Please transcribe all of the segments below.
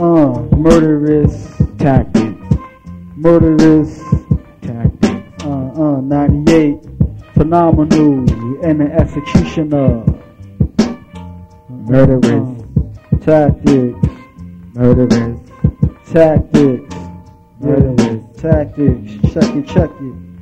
murderous tactics. Murderous tactics. Uh, uh, 98. Phenomenal and the executioner. Murderous tactics. Murderous tactics. Murderous tactics. Check it, check it.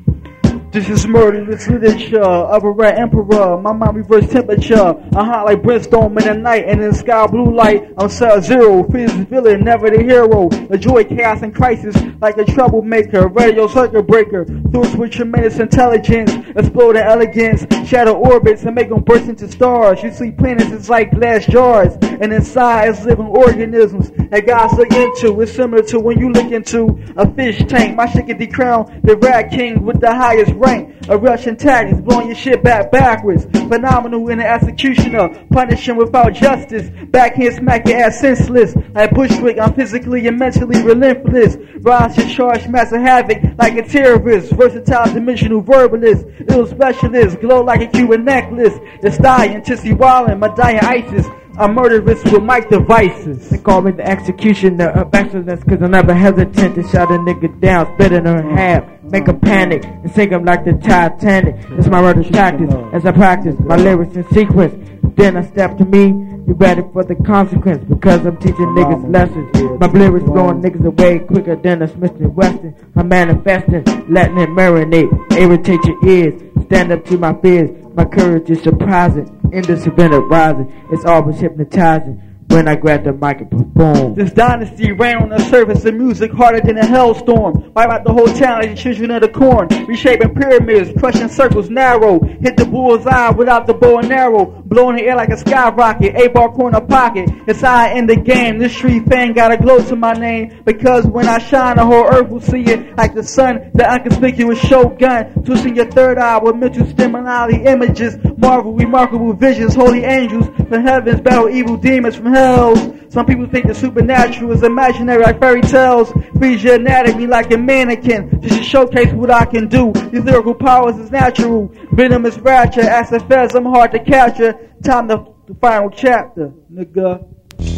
This is murderous literature uh, of a red emperor. My mind reverse temperature. I'm hot like brimstone in the night and in the sky blue light. I'm sub zero, fierce villain, never the hero. Enjoy chaos and crisis like a troublemaker. Radio circuit breaker. Thoughts with tremendous intelligence. exploding elegance. Shadow orbits and make them burst into stars. You see planets is like glass jars. And inside is living organisms that God's look into. It's similar to when you look into a fish tank. My shit get decrowned the rat king with the highest rank. A Russian tactics, blowing your shit back backwards. Phenomenal in the executioner, punishing without justice. Backhand smack your ass senseless. Like Bushwick, I'm physically and mentally relentless. Rise to charge massive havoc like a terrorist. Versatile dimensional verbalist. Ill specialist, glow like a Cuban necklace. The stallion, Tissy Wallin, dying Isis. I'm murderous with my devices. They call me the executioner of excellence cause I never hesitant to shut a nigga down, spit it in half, make him panic, and sink him like the Titanic. It's my murder tactics as I practice my lyrics in sequence. Then I step to me, you ready for the consequence because I'm teaching niggas lessons. My lyrics blowing niggas away quicker than a Smith and Wesson. I'm manifesting, letting it marinate, irritate your ears, stand up to my fears. My courage is surprising, in the savannah rising. It's always hypnotizing when I grab the mic and perform. This dynasty ran on the surface of music harder than a hellstorm. Wipe out the whole town the children of the corn. Reshaping pyramids, crushing circles narrow. Hit the bullseye without the bow and arrow. Blowing the air like a skyrocket. Eight ball corner pocket. It's I in the game. This street fan got a glow to my name. Because when I shine, the whole earth will see it like the sun. The inconspicuous shogun. Twisting your third eye with mental stimuli images. Marvel, remarkable visions. Holy angels from heavens battle evil demons from hell. Some people think the supernatural is imaginary like fairy tales. Freeze your anatomy like a mannequin just to showcase what I can do. These lyrical powers is natural. Venomous rapture, as a fez, I'm hard to capture. Time to the final chapter, nigga.